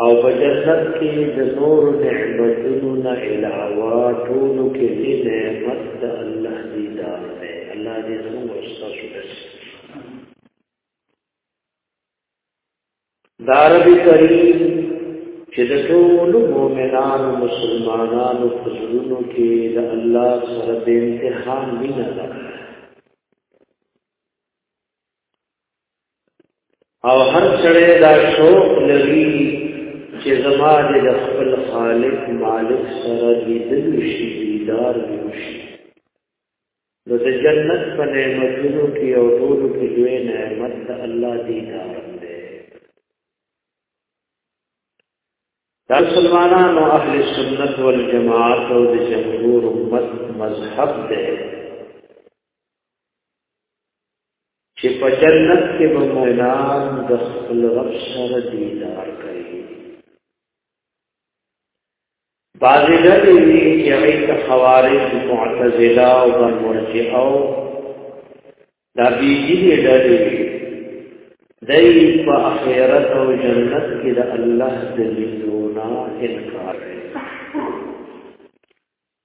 او په جنت کې د نور نعمتونو نه علاوه ټول کې دې نعمت د الله دیدار دی الله دې موږ تاسو ته دارب کریم چې د ټول مؤمنانو مسلمانانو په زړونو کې د الله سره د امتحان مینه ده او هر سره دا شوق لري چې زما د خپل خالق مالک سره دې دل شي دیدار وشي نو د جنت په نعمتونو کې او ټول کې دوی نعمت د الله دیدار دی دا مسلمانانو اهل سنت والجماعت او د جمهور امت مذهب دی چې په جنت کې به مؤمنان د خپل رب سره دیدار کوي بعضې ډلې دي چې هغوی ته خوارج معتزله او مرجعه او دا بیجلې ډلې دي دی په آخرت او جنت کې د الله د لیدونه انکار کوي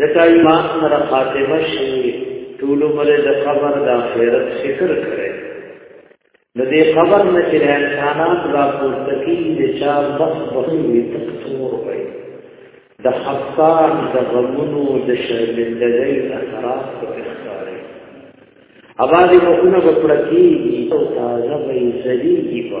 ځکه ایمان سره خاتمه شي ټول عمر د قبر د آخرت فکر کړي د دې قبر نه چې انسانات را پورته کیږي د چا مخ بخوي تک تور وي د حسان د غمونو د شرمندګۍ اثرات په اختاري اواز مخونه په پړکیږي او تازه وي زلیږي په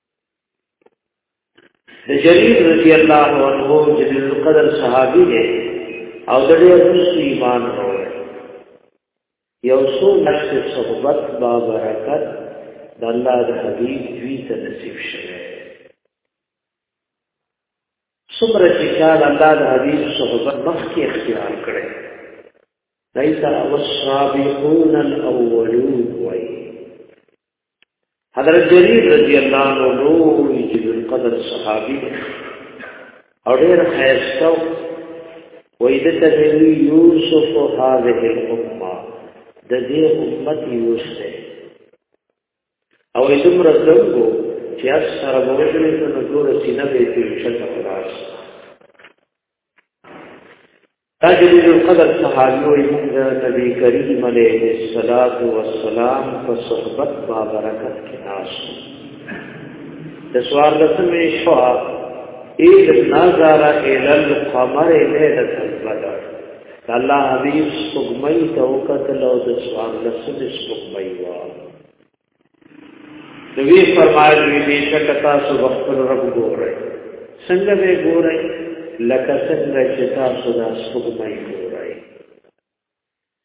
د جرير رضی الله عنه جلیل القدر صحابي دی او د دې رسول ایمان وروړي یو څو نفس صحبت با برکت د الله د حبيب دوی ته نصیب شوه څومره چې کار الله د حبيب صحبت مخکې اختیار کړي ليس والسابقون الاولون وي حضرت جرير رضی الله عنه نور چې د قدر صحابي او ډېر خیرسته وې د تدوی یوسف هذه الامه د دې امت یوسف او ایدم رسولو چې اکثر بوجل ته نور سینه به تیر شته خلاص دا جلیل القدر صحابی وی مونږ نبی کریم علیه الصلاۃ والسلام په صحبت با برکت کې ناش د سوار لسمې شو اید نظر ال القمر ليله البدر الله حبیب سګمای تو کتل او د سوار لسمې سګمای واه دوی فرمایل وی به شک تاسو خپل رب ګورئ څنګه به ګورئ لکه څنګه چې تاسو دا سپوږمۍ ګورئ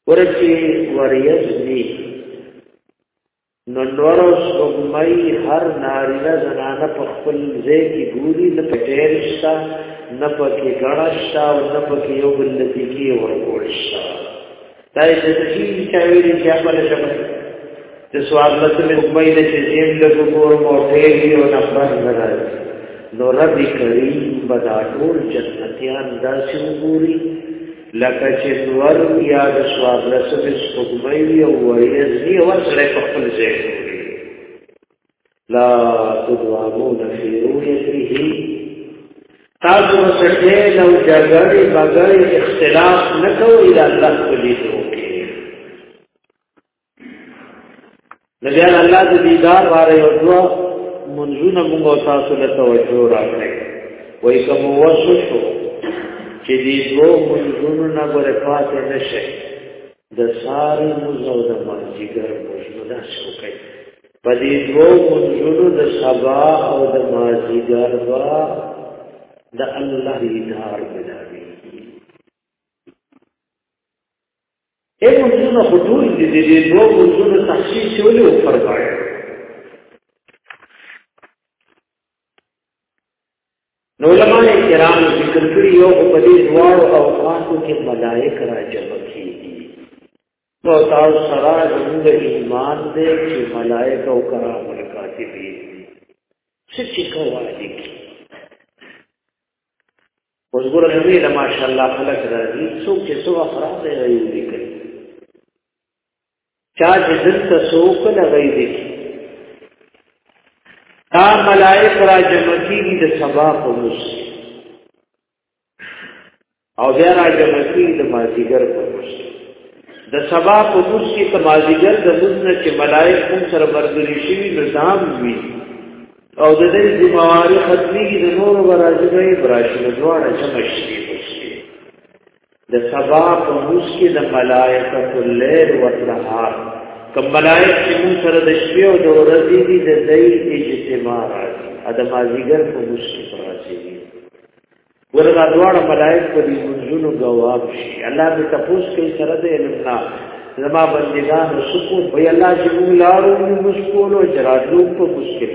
ورچی وریز دی نو نور سپوږمۍ هر نارینه زنانه په خپل ځای کې ګوري نه پټیر شته نه پکې ګړشتا او نه پکې یو بل لږی ورکول شته دا یې د تشریح چا ویلي چې هغه له شپه د سوال لته مې ومې د چې زم له ګور مو ته یې او نه خبر نه راځي نو رب کریم بدا ټول جنتیان داسې وګوري لکه چې نور یا د سوال لته مې سپوږمۍ او ورځي او سره په خپل ځای لا تدوامون فی رویته تاسو مسکه لو جګړې بغیر اختلاف نه کوي د الله په لیدو کې نبی الله د دیدار واره یو دوه منځونه موږ تاسو له توجه راکړي وای کوم وسو شو چې دې دوه منځونو نه غره پاتې نشي د ساري موزو د مرجګر موجوده شو کوي په دې دوو منځونو د سبا او د مازیګر با د الله دیدار ملاوي اې منځونه خو ټول دې دې دوو منځونو تخصیص ولې او فرق آیا نو علماء کرام ذکر کړی یو په دې دوه اوقاتو کې ملائک راځي نو تاسو سره زموږ ایمان دې چې ملائکه او کرام کاتب دي څه چې کوي دي اوس ګور نبی له ماشاءالله خلق راځي څوک چې څو افراد یې راځي دي کوي چا چې دلته څوک نه غي دي دا ملائکه را جمع کیږي د سبا په مس او بیا راځي مسیح د مازیګر په وخت د سبا په وخت کې د مازیګر د مزنه چې ملائک هم سره مرګري شي نظام وي او د دې ذمہواری ختمي د نور برازي براشي دواړه جمع شي د سبا په موس کې د ملائکه الليل والنهار کوم ملائک چې موږ سره د شپې او د ورځې دي د دې اجتماع راځي د مازیګر په موس کې راځي ورغه دواړه ملائک په دې منځونو جواب شي الله به تفوس کوي سره د علم نه زما بندگان سکون وی الله چې موږ لارو موږ سکون او جراتو په مشکل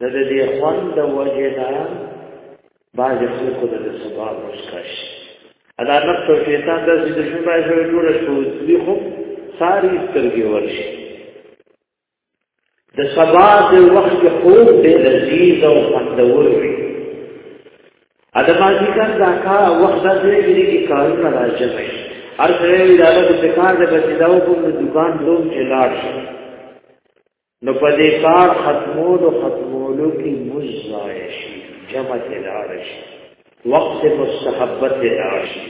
د دې خوند د وجه نه بعضې خلکو د د سبا موسکا شي دا نفس او شیطان داسې دښمن باید سره ټوله شپه وي خو ساري سترګې ورشي د سبا د وخت خوب ډېر لذیذ او خوندور وي ادمازي کار دا کا وخت د دې کې کارونه راځي هر څه یې دا د کار د بچیداو په دکان دوم چې لاړ شي نو په دې کار ختمولو ختمولو کې مزای شي جمع ته لاړ شي وقت مستحبت ته لاړ شي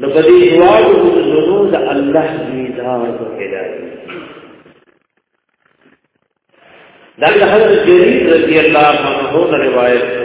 نو په دې جواب منځونو د الله دیدار ته هدایت دا د حضرت جریر رضی الله عنه روایت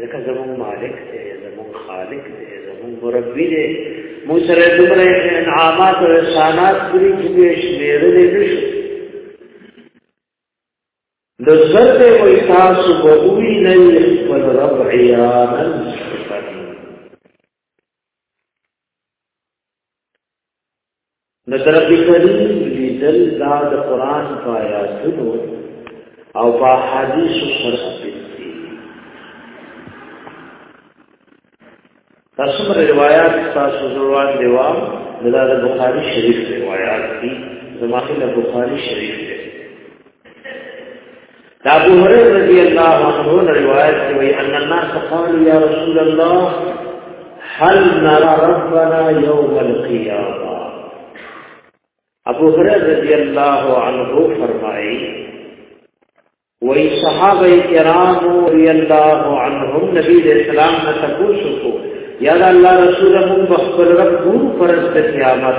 ځکه زموږ مالک دی زموږ خالق دی زموږ مربي دی موږ سره دومره انعامات او احسانات کړي چې به شمېرل نه شو د سر دې وې تاسو به وی نه خپل رب عیانا نو تر دې کړي لیدل دا د قران په آیاتونو او په حدیث سره پېږي تاسو مر روایت تاسو زوړوان دیوا دا د بخاری شریف روایت دي زماخله بخاری شریف دا ابو هريره رضی الله عنه روایت کوي ان الناس قالوا يا رسول الله هل نرى ربنا يوم القيامه ابو هريره رضی الله عنه فرمایي وی صحابه کرام رضی الله عنهم نبی اسلام نه تاسو کو یا الله رسول مون بخبر رب ګور فرض قیامت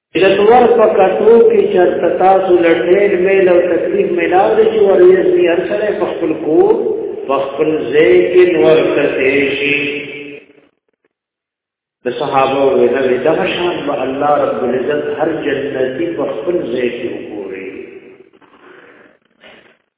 چتور په کټو کې چرته تاسو لټېل میل او تکلیف ملاو دي چې ورېز نه هر سره په خپل کو په خپل ځای کې نور کته شي د صحابه وې نه د شان به الله رب العزت هر جنتی په خپل ځای کې وګوري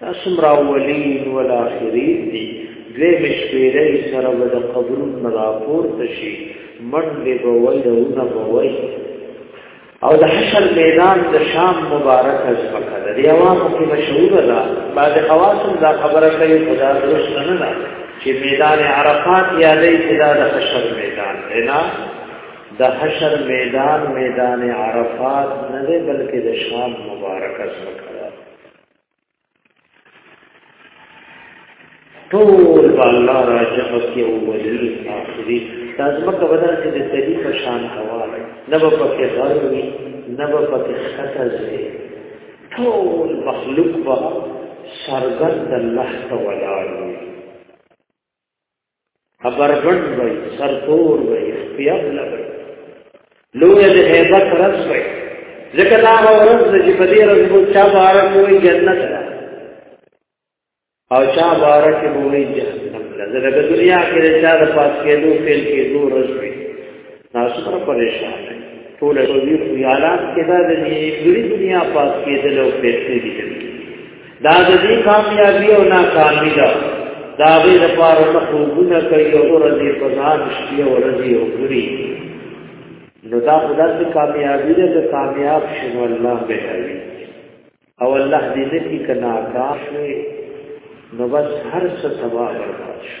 دا څومره اولین والاخرین دي دوی مشپیرې سره به د قبرون راپور تشي منډې به وای دونه به وای او د حشر میدان د شام مبارک از پکا د عوامو کې مشهور ده بعد خواصم دا خبره کوي خدا درست نه نه چې میدان عرفات یادې چې دا د حشر میدان دی نه د حشر میدان میدان عرفات نه دی بلکې د شام مبارک از پکا ټول په الله را جمع کې او ولي آخري دا زمکه بدل چې د سړي په شان هوا نه به پکې غر وي نه به پکې خطر وي ټول مخلوق به سرګند الله ته ولاړ وي خبرګن وي سرتور وي اختیار لګي لوی د هیبت رس وي ځکه دا ورځ چې په دې ورځ مو چا بارک وي جنت ده او چا بارک مو وي جهنم ده ځکه د دنیا کې د چا د پاس کېدو فعل کېدو ورځ وي تاسو پر پریشان دي ټول ټول یالات کې دا د دې دنیا پاس کېدل او پیسې دي دا د دې کامیابی او ناکامی دا دا به د پاره نه خوبونه کوي او ورځې په ځان شي او ورځې او ګوري نو دا خدای د کامیابی د کامیاب شنو الله به کوي او الله دې دې کې کنا کاش نو بس هر څه تباہ برباد شي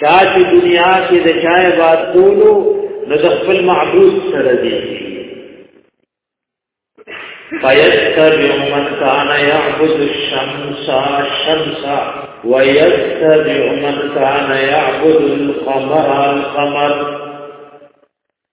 چا چې دنیا کې د چا عبادت کولو نو د خپل معبود سره دی فیتبع من کان یعبد الشمس الشمس ویتبع من کان یعبد القمر القمر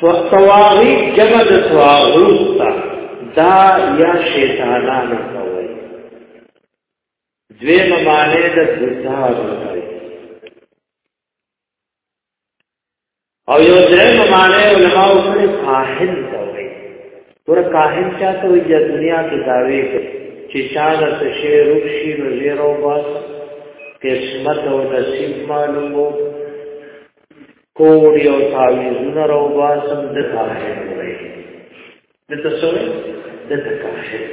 توغی جمع د تواغوت تا دا یا شیطانانو تا وی دوی ممانه د بوتانو تا وی او یو درې ممانه علماء وکړي کاهن تا وی ور کاهن چا ته وی د دنیا کې داوی چې شاده څه شی روپ شي نو زیرو باس قسمت او نصیب معلومو کوډ یو تعویذونه راو باسم د کاهن وای د تسوی د کاهن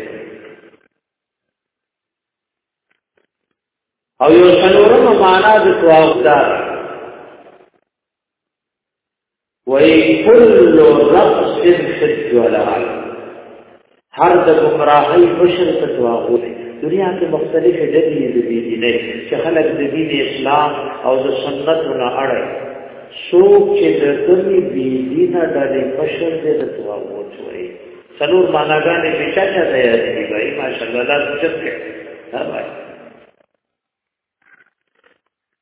او یو څلورم معنا د تواغدار وای کل رقص فی الجلال هر د ګمراهۍ مشر فتوا غوړي دنیا کې مختلف ډلې دي دي دي نه چې خلک د دین اسلام او د سنت نه اړه څوک چې د دنیا بي دینه ډلې مشر دې د فتوا غوړي څلور معناګانې په چا چا ته یاد دي بھائی ماشاءالله لا څه څه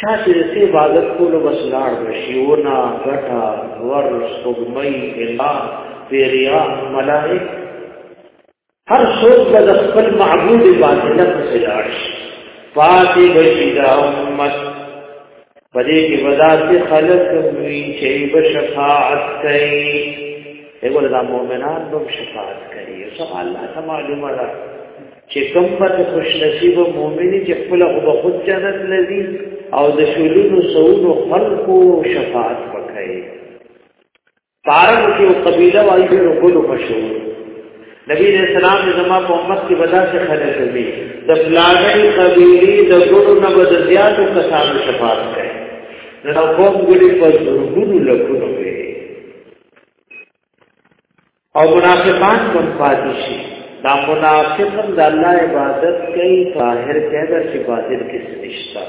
چا چې د سي عبادت کولو بس لاړ بشيونا غټا ور سګمي الا پیریا ملائک هر څوک د خپل معبود باطل په لاړ شي پاتې بشي دا امت پدې کې وذات خلق وی چې بشفاعت کوي هغه د مؤمنانو شفاعت کوي سبحان الله سماجو مراد چې کوم بد خوش نصیب مؤمن چې خپل خو به خود جنت لذي او د شولونو سونو خلقو شفاعت وکړي پارم کې او قبيله وايي نو کولو مشهور نبی رسول الله زما په امت کې ودا څخه خلک دي د فلاني قبيله د ګورو نه بد زیاتو کسانو شفاعت کوي نو قوم ګړي په زرګونو لکونو او منافقان کوم پاتې شي دا منافق د الله عبادت کوي ظاهر کېدا چې باطل کې نشتا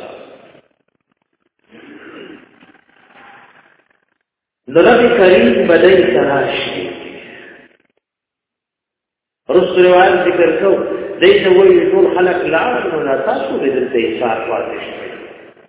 نبی کریم بدای تلاش رسول روایت ذکر کو دې ته وایي ټول خلق لا نه تاسو دې ته ایثار پاتې شي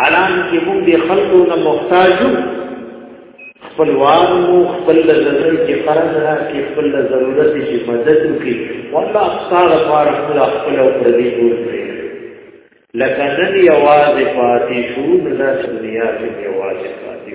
حالان کې موږ د خلکو نه محتاج یو خپلوان مو خپل ضرورت کې فرض را کې خپل ضرورت کې مدد وکړي والله اقصار فار خپل خپل او پردي جوړ کړي لکه نن یوازې پاتې شو نو دا دنیا کې یوازې پاتې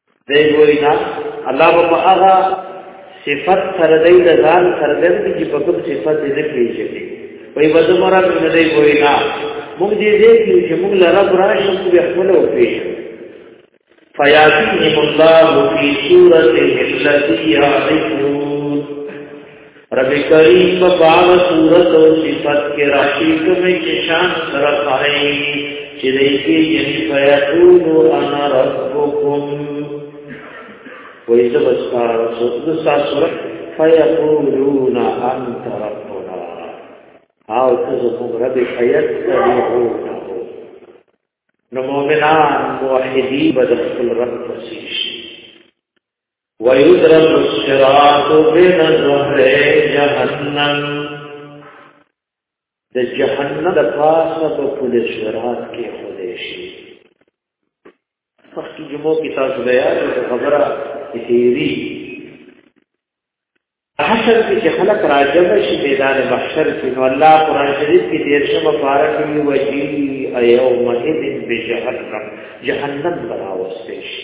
دی وایي نه الله به په هغه صفت سره دی د ځان څرګند کړي چې په کوم صفت دې نه پیژني وایي به زه مراد نه دی وایي نه موږ دې دې چې موږ له رب راشو موږ به خپل وپېژنو فیاتیهم الله فی صورته التي یعرفون رب کریم په باغ صورت او صفت کې راشي کومې چې شان سره پای چې دې کې یې فیقول انا ربکم وایي زه بس تاسو د تاسو فیقولون انت ربنا او تاسو موږ رب حیات کوو نو مومنان موحدی بدل رب پسیش ويدرب الصراط بين ظهر جهنم د جهنم د پاسه په پل صراط کې خدای شي مخکې جمعو کې تاسو بیا د خبره هېری حشر کې چې خلک راجب شي میدان محشر کې نو الله قرآن شریف کې دیر شمه پارا کې وجي ايوم اذن بجهنم جهنم براوستي شي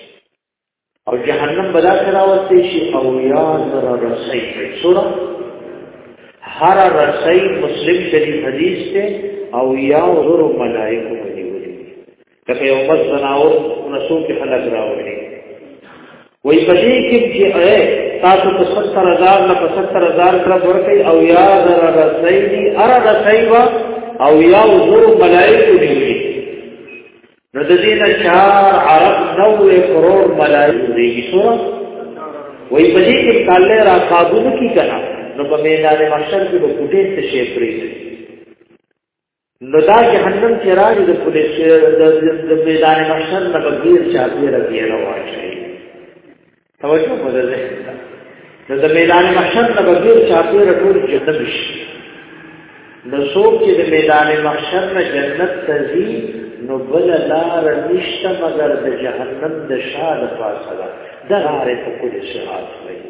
او جهنم بلا کراوسته شي او یا زر رسي سورہ هر رسي مسلم شریف حدیث ته او یا زر ملائکه ونی ونی کله یو بس زناور رسول کې خلق راوړي وای په دې کې چې اے تاسو په 70000 نه په 70000 کړه ورکړي او یا زر رسي دي ار رسي وا او یا زر ملائکه ونی نو د دې نه چار عرب 90 کروڑ ملایي دی سو وای په دې کې کاله را قابو کی کنا نو په میدان محشر کې به کوټه څه شي پرې نو دا جهنم کې راځي د پولیس د میدان محشر نه بغیر چا پیرا پیرا واشي توجه په دې ده د میدان محشر نه بغیر چاپیر ټول جذب شي نو څوک چې د میدان محشر نه جنت ته ځي نو بل لار نشته مگر د جهنم د شاده فاصله ده غاره په کل شهادت وایي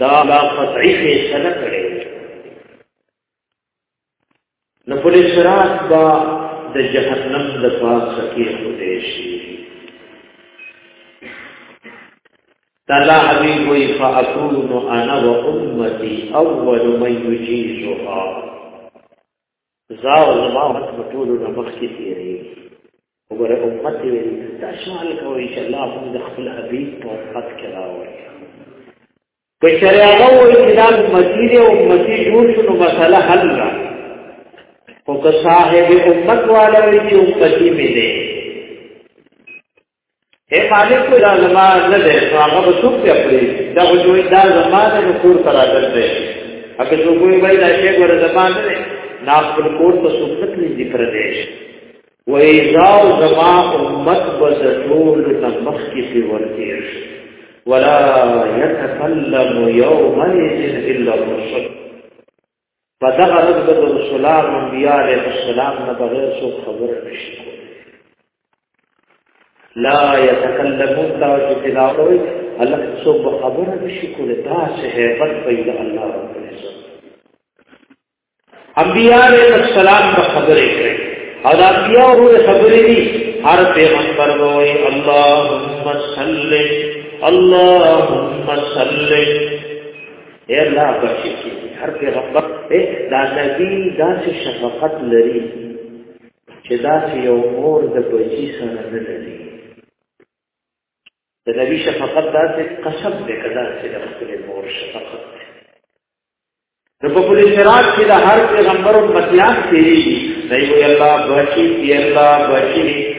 دا لا قطعی فیصله کړې نو پر سرات با د جهنم د پاس سکی خوده شي تعالی حبیب وی فاکون انا و امتی اول من یجیزها زا او زما امت په ټولو نه مخکې تېرېږي وګوره امت یې ویلي دا سوال کوئ چې الله موږ د خپل حبیب په امت کې راوړي که چېرې هغه وایي چې دا امتي دی او امتي جوړ شو نو مسله حل ده خو که صاحب امت والا وایي چې امتي مې دی اے مالک کو دا زما نه ده نو هغه به څوک ته پرې دا به جوړ دا زما ده نو کور سره عادت ده هغه څوک وی وای دا شی ګور زما نه ده نا خپل کور ته څوک نه کړی ذکر دی و ایزا زما امت بزټول نمخ کی سی ورتیر ولا يتكلم يومئذ الا الرسل په دغه ورځ به د رسولانو انبیاء علیهم السلام نه بغیر څوک خبره نه شي کولی لا یتکلمون دا چې تلاوت وي الله څوک به خبره نه شي کولی دا څه هیبت پیدا الله رب العزت انبیاء علیهم السلام به خبرې کوي او دا انبیاء ورو خبرې دي هر پیغمبر وایي اللهم صل اللهم صل اے الله بخشي هر پیغمبر اے دا نبی دا چې شفقت لري چې دا چې یو مور د بچی سره نه لري د نبی شفقت دا چې قسم دې کدا چې د خپل مور شفقت د په پولیس سرات کې د هر پیغمبر امتیان کېږي دی وی الله بچی دی الله بچی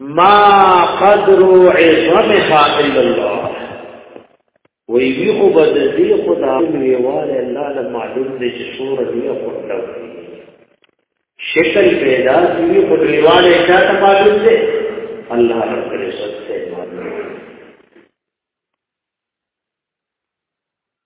ما قدر عظمها الا الله وی وی خو بد دی خدا وی واره الله له معلوم دي چې سور دی خو لو شکل پیدا دی خو دی واره چا ته معلوم دی الله رب العزت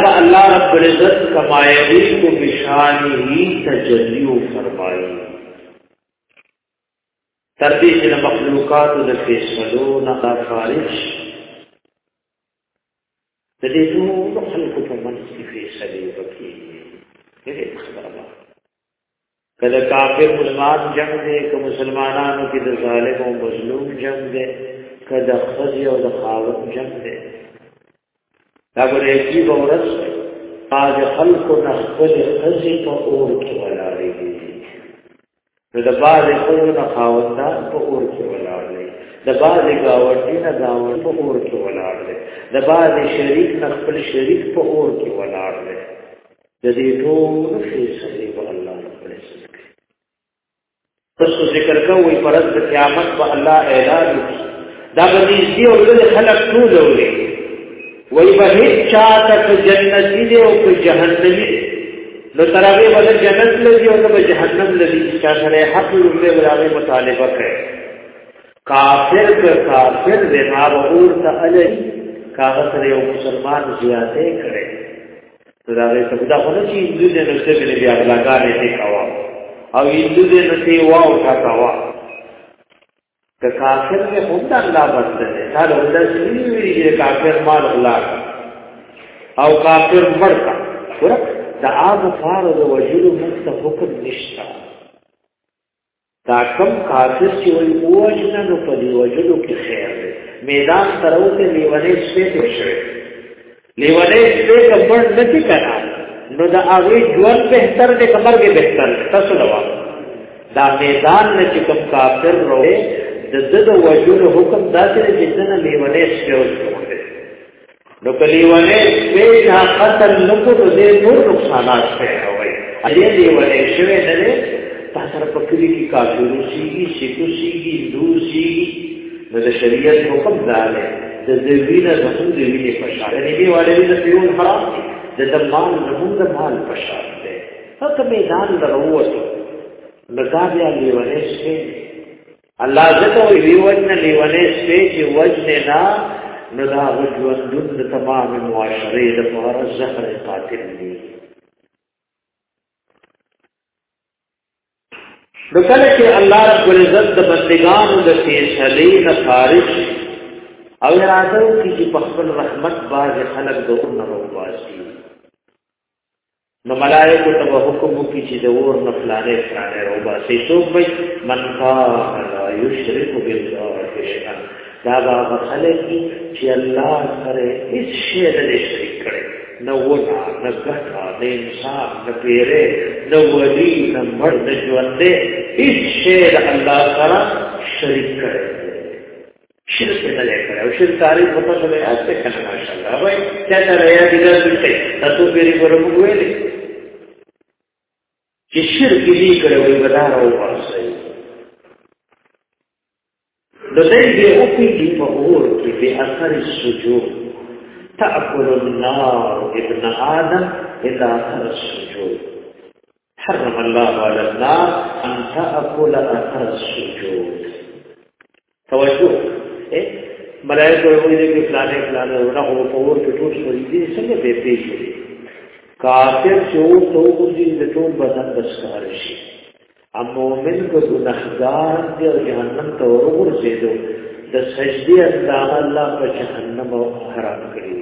دا الله رب العزت کما یلیق بشانه تجلی فرمایي تر دې چې مخلوقات د فیصلو نه خارج د دې ټول خلکو په منځ کې فیصلې وکړي دې خبره کله کافر مسلمان جنگ دی که مسلمانانو کې د ظالم او مظلوم جنگ دی که د خزي او د خاوت جنگ دی دا به یې په ورځ باج خلق نه خپل خزي په اور کې ولاړې دي نو د باج خلق نه خاوت نه په اور کې ولاړ دی د باج گاوټي نه گاوټ په اور کې ولاړ دی د باج شریک نه خپل شریک په اور کې ولاړ دی د دې ټول فیصله به الله رب العزت کوي پس ذکر کوي پر د قیامت به الله اعلان کوي دا به دې او له خلق ټول ولې وای به هیڅ چا ته جنتی دی او په جهنمی دی نو ترغه به جنت لږي او به جهنم لږي چې سره حق لري ولغه مطالبه کوي کافر که کافر دی ما به اور ته علي کاغذ یو مسلمان زیاته کړي دا غي څه دا خو نه چې هندو دې نو څه بلې بیا بلاګانې دې کاوه او هندو دې نو څه واو تا کاوه که کافر کې هم د الله بنده دی دا له الله سره نه ویلي چې کافر مال غلا او کافر مرتا ورک دا عام فارض وجلو مست حکم نشته دا کم کافر چې وي وجنه نو په دی وجلو کې خیر دی میدان تروته لیونې سپې ته شوی لیونې سپې کمر نه کی کرا نو دا هغه ژوند بهتر دی کمر کې بهتر تاسو لوا دا میدان نه چې کم کافر روي د دغه وجلو حکم داسې چې دنه لیونې سپې وي نو کلی ونه سپی دا قتل نکو نو دې نور نقصانات پیدا وای اړې دې ونه شوه نه دې تاسو په کلی کې کافرو سیږي سیکو سیږي هندو سیږي نو د شریعت حکم دا دی د دې وینه د هم دې وینه په شاړه نه دی والي د پیون حرام دی د د مال د هم د مال په شاړه دی هغه میدان دروته نو دا بیا لیونه شي الله زکه وی وی وجنه لیونه سپی چې وجنه نه نو دا وجوندون د تمام معاشره د فار زهر قاتل دی نو کله چې الله رب العزت د بندگانو د فیصلې نه خارج او اراده وکړي چې په خپل رحمت باز خلق د اور نه وباسي نو ملائکه ته حکم وکړي چې د اور نه فلانه فلانه او باسي څوک وي من قال لا يشرك بالله شيئا دا هغه خلک چې الله سره هیڅ شی نه شریک کړي نه ونا نه ګټه نه انصاف نه پیره نه ولي نه مړ نه ژوند هیڅ شی الله سره شریک کړي شرک نه لای کړی او شرک کاری په پټه به یاد ته کنه ماشاءالله وای چا ته ریا دې درته تاسو پیری ورو ویلې چې شرک دې کړو وي بدار او ورسې د دې دې او په دې په اور کې به اثر سجود تاكل النار ابن ادم اذا اثر السجود حرم الله على النار ان تاكل اثر السجود توجه ايه ملائکه وایي چې پلانې پلانې ورغه په اور کې ټول سوري دي څنګه به پیښې کافر چې او څو کوزي د ټول بدن بسکار شي ام مومن کو ګناهګار دی او جهنم ته ورغورځېدو د سجدي اندام الله په جهنم او حرام کړی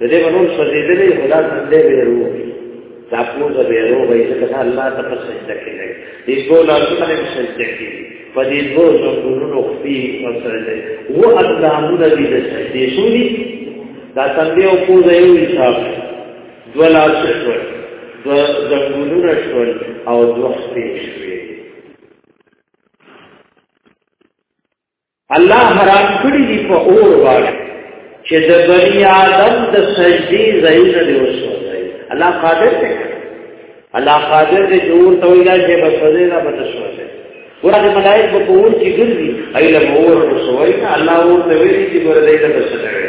د دې باندې سجدې خدا څخه ویرو دا پوز ویرو وایي چې الله ته په سجده کې نه دې ګو لاسو باندې سجده کې په دې ګو زمونږ خپل او سره دې و الله موږ دې د سجدې شونی دا څنګه او پوز یو حساب دو لاسو شو دو زمونږ شو او دوه شوي الله حرام کړی دی په اور باندې چې د بنی آدم د سجدي ځایونه دی وسو الله قادر دی الله قادر دی چې اور ته ویلا چې بس وځي نه بس وځي ورته ملائک په اور کې ګرځي ایله اور وسوي الله اور ته ویلي چې ګور دی ته بس نه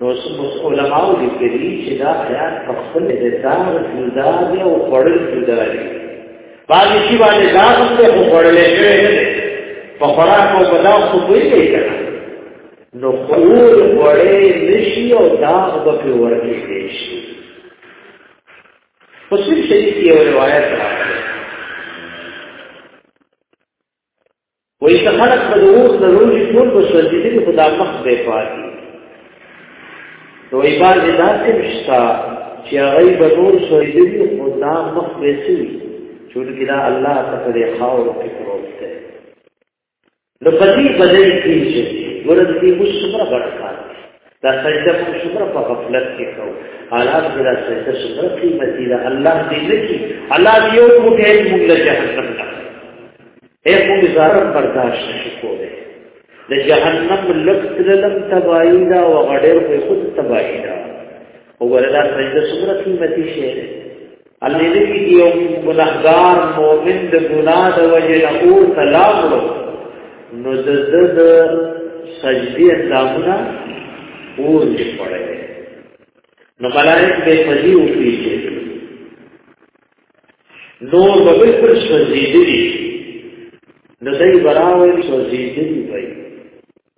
نو علماء لیکلي چې دا خیال په خپل اعتبار جدا دی او خړل جدا دی باندې شي باندې دا هم ته خړل شوی نه دی په خوراک او بلا خو کوی نه کړه نو خور وړې نشي او دا به په ورکی دی شي په څیر شي کې یو روایت راغلی وای چې خلک په دروس د روزي ټول په سوځي دي خو دا مخ به پاتې نو ای بار دې داسې مشتا چې هغه به نور سوځي دي خو دا مخ به سي چې ولکه دا الله تعالی خاور کې پروت دی نو پتی بدل کیږي ورته دې اوس څومره برکات دا سجده موږ څومره په غفلت کې کوو حالات کې دا سجده څومره قیمتي ده الله دې نه کړي الله دې یو کوټه موږ له جهنم نه اے موږ زارم برداشت نشو کولای د جهنم لکت لم تبایی دا و غډیر خو خود تبایی دا وګوره دا سجده څومره قیمتي شی ده الله دې کې یو ګناهګار مؤمن د ګناه د وجې نه او طلاق ورو نو د د سجدي اندامونه اور دې پړې نو ملائک به فضی او پیږي نور به بالکل سجدي دي د دې براوي سجدي دي وایي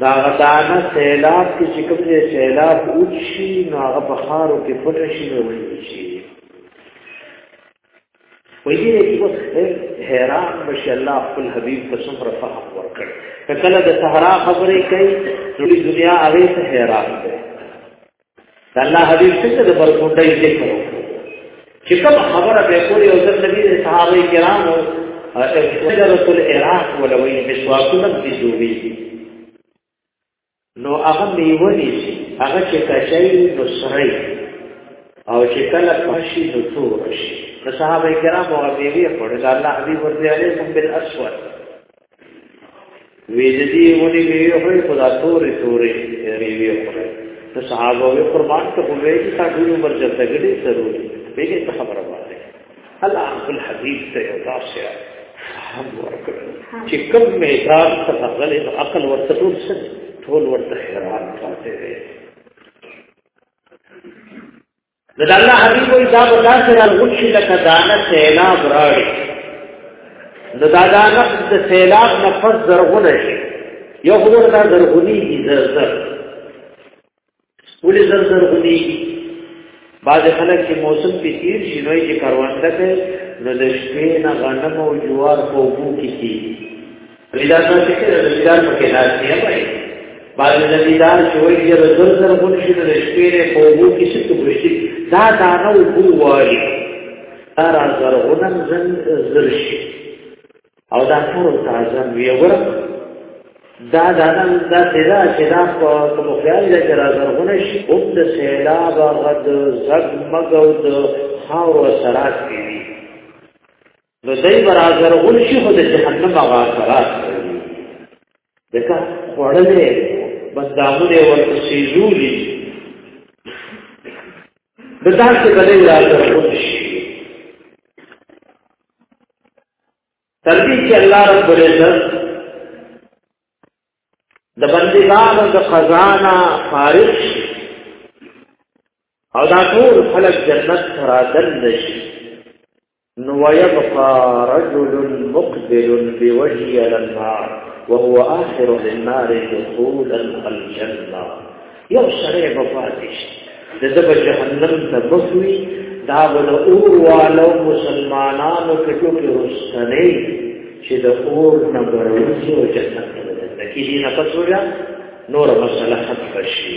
دا غدانه سیلاب کې چې کوم ځای سیلاب وشي نو هغه په خارو کې پټ شي نو وړي شي وایي چې اوس حیران بشي الله خپل حبيب په څومره فهم ورکړ کله د صحرا خبرې کوي ټول دنیا هغه ته حیران ده دا الله حبیب څنګه د برکوټۍ ذکر وکړو چې کوم خبره به کولې او د نبی د صحابه کرامو شجرة العراق ولوي مسواکونه کې جوړي نو هغه میونی شي هغه چې کچای نو سړی او چې کله پښي نو تور شي د صحابه کرامو هغه ویلي په الله حبیب ورته علیه بالاسود وی د دې ونی وی خو خدا تورې تورې ری وی خو نو صحابه وی قربان ته په وی چې تاسو نو مرجه تګړي ضرور به دې خبره وایي هل خپل حبيب ته یو تاسو فهم ورکړ چې کوم میدان ته غلې عقل ورته ټول څه ټول ورته حیران پاتې دی د الله حبيب وي دا په داسې راغوت شي لکه دانه سیلاب راړي نو دا دانه د سیلاب نه پس زرغونه شي یو خبر دا زرغونی دي زرزر ولې زرزر غوني بعض خلک چې موسم په تیر شي نو یې کاروانده کوي نو د شپې نه غنم او جوار په وګو کې لیدار نه شي کېدای د لیدار په کې ناس یې وایي بعض د لیدار چې وایي چې زر زر غونډې شي د شپې نه په وو کې څه څه ورشي دا دا نه وو وایي دا را زر غونم زن زر شي او دا ټول تازه وی ور دا دا نه دا سیدا چې دا په کوم خیال دی چې را زر غونې شي او د سیلاب غد زګ مګو د خاور سرات کې نو دای برازر غول شي خو د جهنم هغه اثرات کوي دغه خړلې بس دامونه ورته سيزولي د تاسو کله برازر غول شي تر دې چې الله رب العزت د بندګانو د خزانه فارغ شي او دا ټول خلک جنت سره دل شي نو ويبقى رجل مقبل بوجهي على النار وهو آخر للنار دخولا الجنة یو سړی به پاتې شي د ده به جهنم ته مخ وي دا به د اور والو مسلمانانو کې ټوکې وروستنۍ چې د اور نه به راوځي او جنت ته به دننه کېږي نه پس نوره مسله ختمه شي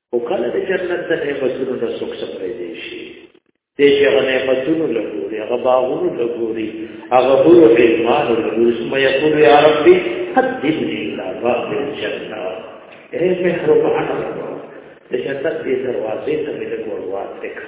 او کله د جنت د نعمتونو نه څوک سپریدې شي دې چې هغه نعمتونو له ګوري هغه باغونو له ګوري هغه هورو ایمان له ګوري ثم یقول یا ربي قدمني الى باب الجنه اے مهربان د جنت دې دروازې ته مې ورواته کړ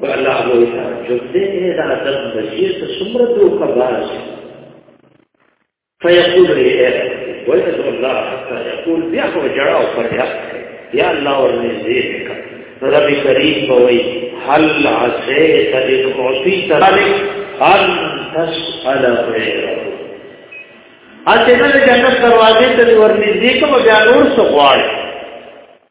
والله لوی تعجب دې دا عادت بشیر ته څومره دوکه باز فیقول لي ويدعو الله حتى يقول بیا خو جړاو پر یا یا الله ورنږدې وکړه رب کریم بوي هل عسيت ان اعطيت ذلك ان تسأل غيره اته نه جنت دروازې ته ورنږدې کوم بیا نور څه غواړي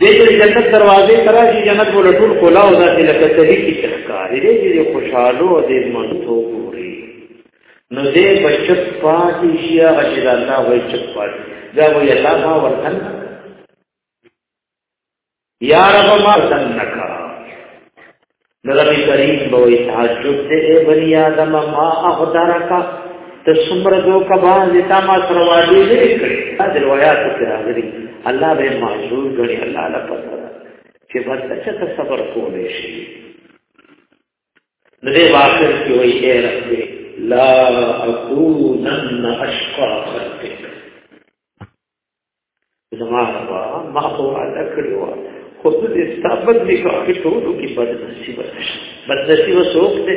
دې چې جنت دروازې تراشي جنت ول ټول کولا او ذاتي لکه سړي کې ښکار دې دې خوشاله او دې منته ګوري نو دې بچت پاتې شي هغه چې الله وایي چې پاتې دا وایي الله ما ورتن یا رب ما سنکا نبی کریم بوئی تعجب دے اے بنی آدم ما اغدارکا ته څومره دوکه باندې تا ما سره واجب نه کړی دا د روایتو کې راغلي الله به معذور غړي الله لا پته چې ورته چې صبر کولې شي نو دې واخر کې وایي اے رب لا اكونن اشقا خلقك زما ربا ما خو وعده کړې وه خو ته دې ستا بد نکاح کې ټولو کې بد نصیبه نشي بد نصیبه څوک دی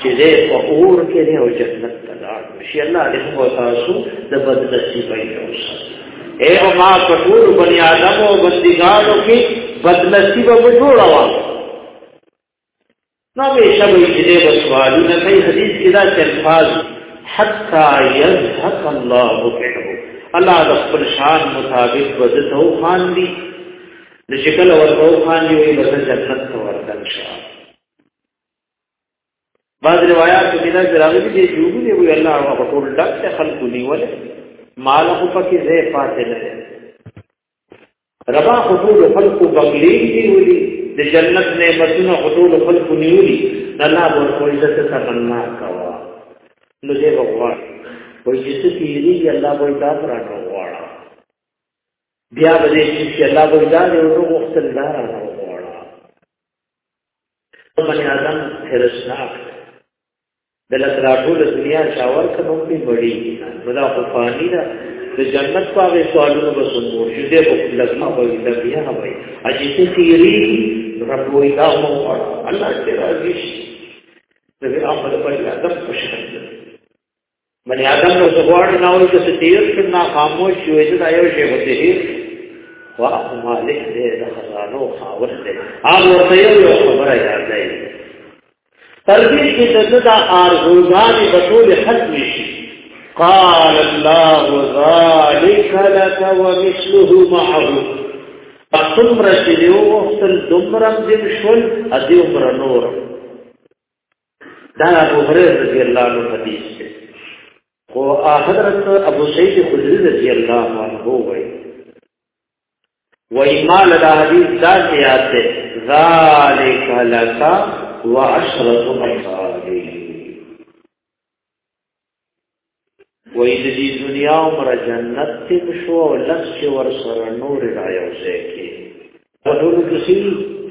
چې دې په اور کې دی او جنت ته لاړ شي الله دې موږ تاسو د بد نصیبه یې وساتي اے او ما په ټولو بني آدم او بندګانو کې بد نصیبه مو جوړه وه نو به شبي چې دې وسوالو نه کوي حدیث کې دا چې الفاظ حتا يذهب الله به الله د خپل شان مطابق وځته او خان دي د شکل ورته خان دی وي بس جنت ته ورتل شي بعض روایت کې دا راغلي دي چې یو دی وي الله هغه په ټول ډک ته خلق نیول مال خو پکې زه پاتې نه ربا خطول خلق بغلی نیولی د جنت نعمتونه خطول خلق نیولی الله ورکول د څه تمنا کوا نو دې وغواړ وای چې څه کیږي الله به دا پرانه وغواړ بیا به دې چې الله به دا دې ورو وختل دا رانه وغواړ بني آدم هرسناک د لس راټول دنیا چاور کمو کې بڑی نو دا خو فانی ده د جنت په هغه سوالونو به سمور شي دې په لګما به د بیا وای اجي ته تیری رب وې دا مو الله دې راضي شي د عمل په ادب خوشاله بني آدم نو زغوار نه وي چې تیر کنا خاموش شوی دا یو شی هته هي وا مالک دې د خزانو خاوند دې هغه ورته یو خبره یاد دی تر دې چې د ده دا آرزوګانې به ټولې ختمې شي قال الله ذلك لك ومثله معه څومره چې دی وغوښتل دومره هم ځین شول ادي عمر نور دا ابو هريره رضی الله عنه حدیث دی خو حضرت ابو سعید خدری رضی الله عنه وایي وای مال دا حدیث دا سیاد ده ذالک لکا و عشرت امثالی وای د دې دنیا عمر جنت ته شو او لږ چې ور سره نور را یو ځای کې په ټول کسی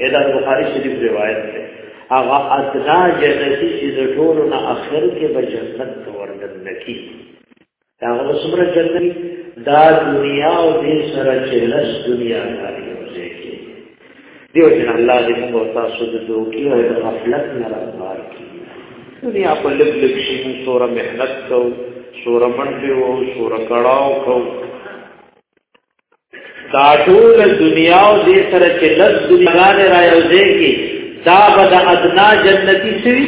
ادا بخاری شریف روایت ده هغه ادنا جنتی چې د ټولو نه اخر کې به جنت ورننکی دا هغه څومره جنت دا دنیا او دې سره چې لس دنیا کاری وځي کې دیو جن الله دې موږ تاسو د دوکي او د غفلت نه راځار کی دنیا په لګ لګ شي موږ سوره مهنت کو سوره منډه وو سوره کړهو کو دا ټول دنیا او دې سره چې لس دنیا نه راځي کې دا بد ادنا جنتی سوي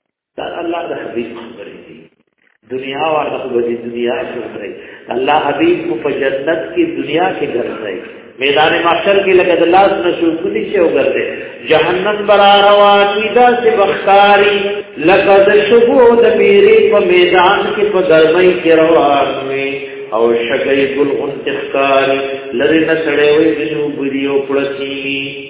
دا الله د حبيب خبرې دي دنیا والا خو به دنیا کې وګړي الله حبيب کو په جنت کې دنیا کې ګرځي میدان محشر کې لګد الله سره شو کلی شي وګرځي جهنم برا روا کی دا سے بختاری لقد شبو د میری په میدان کې په درمای کې روان وي او شګي ګل انتخکاری لری نه سړې وي بنو بریو پړسی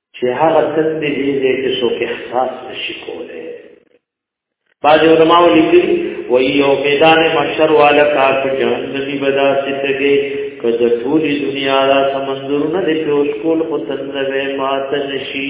چې هغه تندې دې دې کې څوک احساس نشي کولای بعض علماء لیکلي وایي یو میدان محشر والا کار په جهنمي بدا ستګي کله ټول دنیا را سمندرونه دې په اوس کول خو تندې مات نشي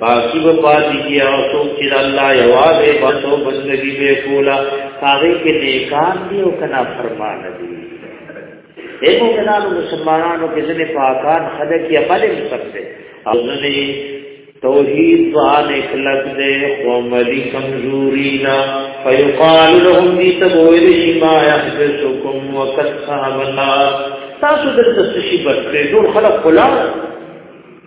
باقی به پاتې کی او څوک چې الله یوازې په تو بندګي به کولا هغه کې نیکان دی او کنا فرمان دی ایمو کنانو مسلمانانو کې ځنې پاکان خدای کې عمل سکتے او ځنې توحید باندې کلک دې او عملی کمزوری نا فیقال لهم دی تبویل ما یحبسکم وقد صحابنا تاسو دلته شي بس ټول خلک خلاص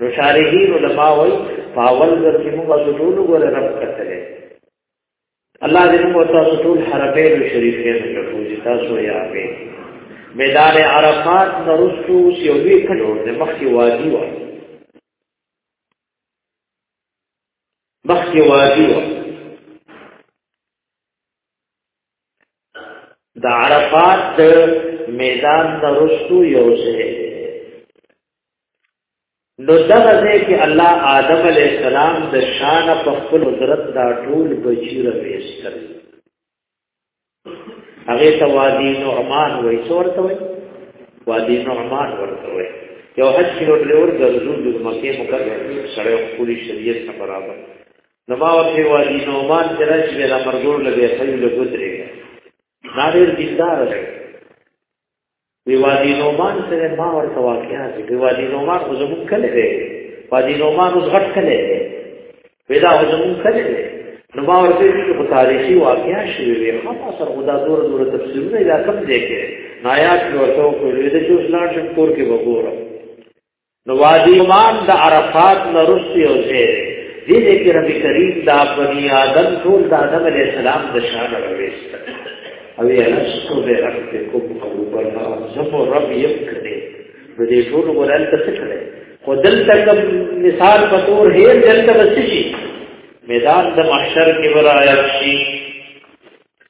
نو شارحین علماء وی فاول ور کې موږ سټول ور رب کتلې الله دې موږ تاسو ټول حرمین شریفین ته پوجي تاسو یا به میدان عرفات نرسو یو وی کلو د مخکې وادي و مخکې وادي و د عرفات میدان نرسو یو ځای نو دغه ځای کې الله آدم علی السلام د شان په خپل قدرت دا ټول بچی راوېستل هغه ته وادي نعمان وای څورته وای وادي نعمان ورته وای یو حج کیلو ډریور ګرځو د مکه مکرمه سره خپل شریعت سره برابر نو ما ورته وادي نعمان چې راځي د مرګور لګي خپل لګوتري نادر دیندار دی وی وادي نومان سره ما ورته واقعا دي وی وادي نومان خو زمون کله دی وادي نومان اوس غټ کله دی ودا خو زمون کله دی نو ما ورته چې په تاریخي واقعا شوی وی هم اثر خدا دور دور تفسیرونه دا کم دی کې نایات ورته کوی د چې اوس لاړ شم کور کې وګورم نو وادي مان د عرفات نه رسې او زه دې دې کې رب کریم دا بنی آدم ټول د آدم علی السلام د شان راوېست او یې لستو به رب کوم او بل زمو رب یې کړې نو دې ټول وران ته څه کړې خو دلته کوم مثال په تور هیر دلته بسشي میدان د محشر کې ورایت شي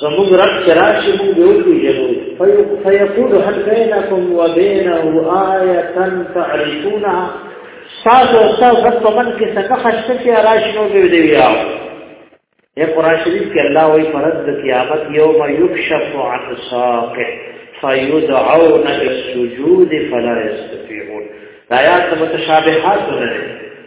زموږ رب چې راشي موږ به وپېژنو فیقول هل بینکم و بینه آیه تعرفونها ستاسو او ستاسو رب په من کې څه نښه شته چې راشي نو به دی ویا یا قرآن شریف کې الله وایي فرض د قیامت یوم یکشف عن ساق فیدعون للسجود فلا یستطیعون دا آیات متشابهات نه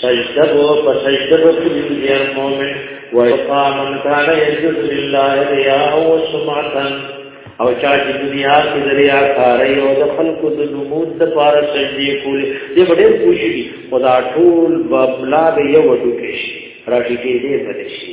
سجده بو په سجده بو کې دې مؤمن وای قامن کان یجد لله ریا او سمعتن او چا چې دنیا کې دریا کاري او د خلکو د نمود د پاره سجدي کولې دې ډېر خوشي دي خدا ټول بابلا به یو ټوکې شي راټی کې دې بدشي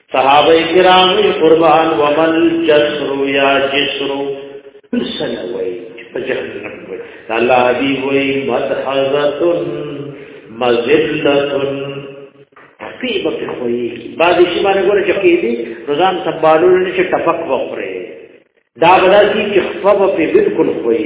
صحابه کرام قربان ومن جسر یا جسر سنوي په جهنم وي الله حبيب وي مدحزه مذلت خپې به په خوې بعد شي باندې ګوره چې کې دي روزان سبالو نه چې ټپک وخره دا بدل دي چې خپه په بالکل خوې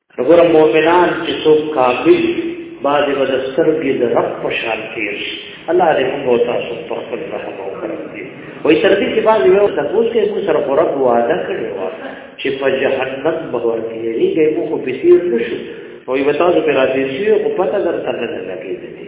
وګوره مؤمنان چې څوک کامل بعضې به د سترګې د رب په شان تېر شي الله دې موږ او تاسو په خپل رحم او کرم دې وایي تر دې چې بعضې یو تپوس کوي موږ سره خو رب وعده کړې وه چې په جهنم به ورتېرېږئ موږ خو پسې نه شو وایي به تاسو پرې راتېر شوي خو پته درته نه ده لګېدلې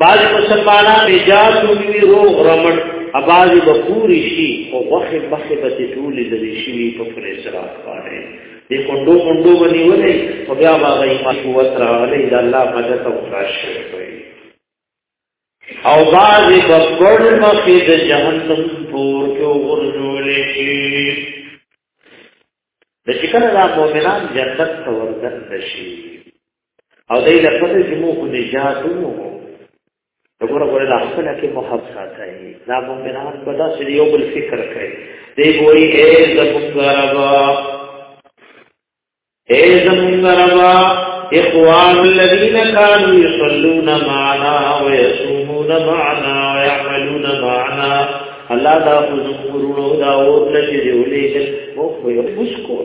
بعض مسلمانان نجات وی روغ رمټ اباز بپوری شي او وخه بخه به ټول لري شي په فریسرا باندې د کوندو کوندو باندې ولې او بیا باغې مشوت راغلي د الله مدد او راشه او باز بپړ مخه د جهنم پور کې ورزول شي د چې کله دا مؤمنان جنت ته ورتل شي او دې له پته چې موږ نجات مو وګوره ګوره د خپل کې محب ساتي دا مؤمنان په داسې یو بل فکر کوي دې وایي اے زمونږ ربا اے زمونږ ربا اخوان الذين كانوا يصلون معنا ويصومون معنا ويعملون معنا الله دا حضور دا اور لږه دی ولې مو خو یو مشکور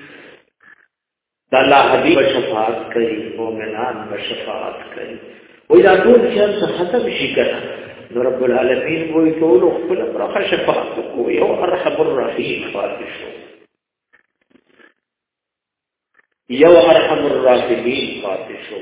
دا الله حبیب شفاعت کوي مؤمنان به شفاعت کوي وای دا ټول چې څه ختم شي کنه نو رب العالمین وای ټول خپل برخه شفاعت کوي او ارحم الرحیم فاتح شو یو ارحم الراحمین فاتح شو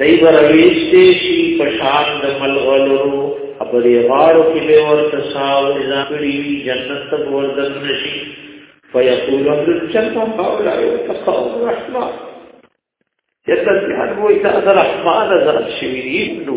دای برويشته شي په شان د ملغلرو په دې غاړو کې به ورته ساو ځکړي جنت ته ورځن نشي فیقول امر چلتا قول او تقاو رحمه جنت هر وې ته رحمان زرد شوی دی نو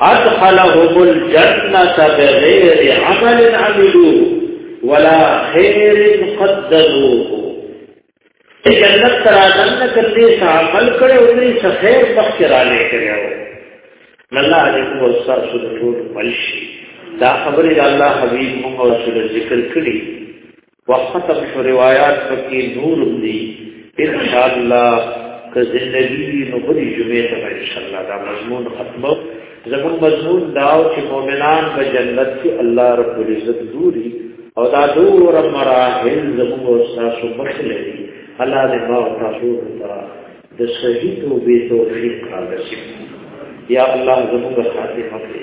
ادخلهم الجنه بغیر عمل عملو ولا خیر قدروه جنت ترادن نه کړي چې عمل کړي او دې څه خیر وخت را لګي الله دې کو سر سره ټول ملشي دا خبره الله حبيب موږ سره ذکر کړي وختم شو روایات پکې نور دي ان شاء الله که زندگی نو بری جمعه ته ان شاء الله دا مضمون ختمو زمون مضمون داو چې مؤمنان په جنت کې الله رب العزت دوری او دا دور مراحل زمون او تاسو مخلې الله دې ما او تاسو ته د صحیح توبې توفیق راکړي یا الله زمون خاطر مخلې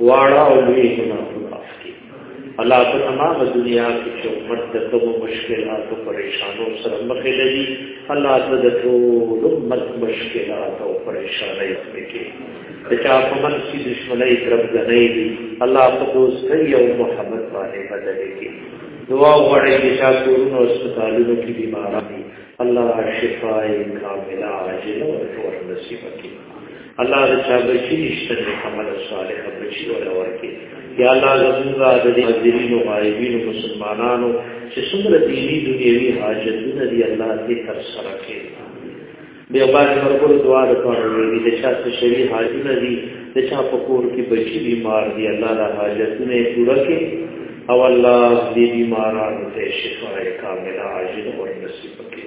واړه او لوی جناتونه افکي الله په تمام دنیا کې چې امت د کوم مشکلات او پریشانو سره مخ لري الله د ټول امت مشکلات او پریشانای پکې د چا په من کې دشمنی طرف غنۍ دي الله په دوستۍ او محبت باندې بدل کړي دعا غواړي چې چا کورونو هسپتالونو کې بیماران الله شفای کامله عاجله او ورته نصیب کړي الله دې چا بچی نشته دې عمل صالح بچی ولا ورکه یا الله زموږه د دې حاضرین او غایبین مسلمانانو چې څومره دینی دنیوي حاجتونه دي الله دې تر سره کړي بیا باندې مرګو دعا د پاره وی دې شات شری حاجتونه دي د چا په کور کې بچی بیمار دي الله دا حاجتونه پوره کړي او الله دې بیمارانو ته شفای کامله عاجل او نصیب کړي